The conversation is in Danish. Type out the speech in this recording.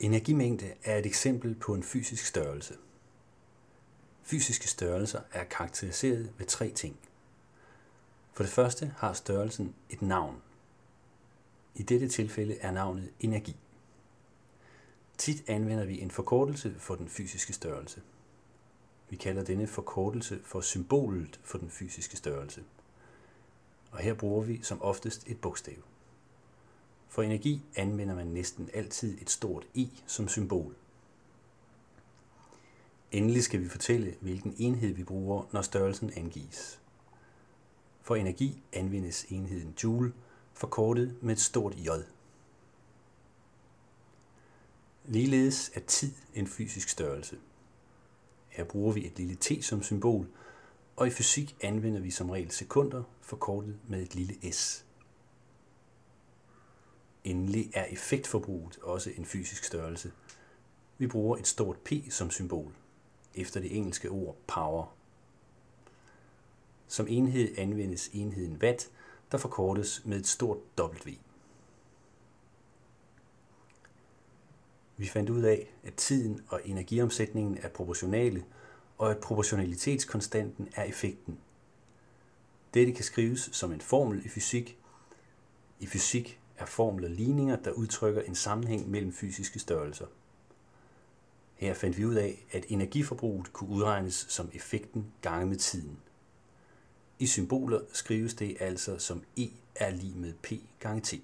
Energimængde er et eksempel på en fysisk størrelse. Fysiske størrelser er karakteriseret ved tre ting. For det første har størrelsen et navn. I dette tilfælde er navnet energi. Tit anvender vi en forkortelse for den fysiske størrelse. Vi kalder denne forkortelse for symbolet for den fysiske størrelse. Og her bruger vi som oftest et bogstav. For energi anvender man næsten altid et stort E som symbol. Endelig skal vi fortælle, hvilken enhed vi bruger, når størrelsen angives. For energi anvendes enheden joule, forkortet med et stort J. Ligeledes er tid en fysisk størrelse. Her bruger vi et lille t som symbol, og i fysik anvender vi som regel sekunder, forkortet med et lille s. Endelig er effektforbruget også en fysisk størrelse. Vi bruger et stort P som symbol, efter det engelske ord power. Som enhed anvendes enheden watt, der forkortes med et stort W. Vi fandt ud af, at tiden og energiomsætningen er proportionale, og at proportionalitetskonstanten er effekten. Dette kan skrives som en formel i fysik. I fysik er formler ligninger, der udtrykker en sammenhæng mellem fysiske størrelser. Her fandt vi ud af, at energiforbruget kunne udregnes som effekten gange med tiden. I symboler skrives det altså som E er lige med P gange T.